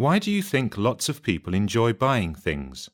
Why do you think lots of people enjoy buying things?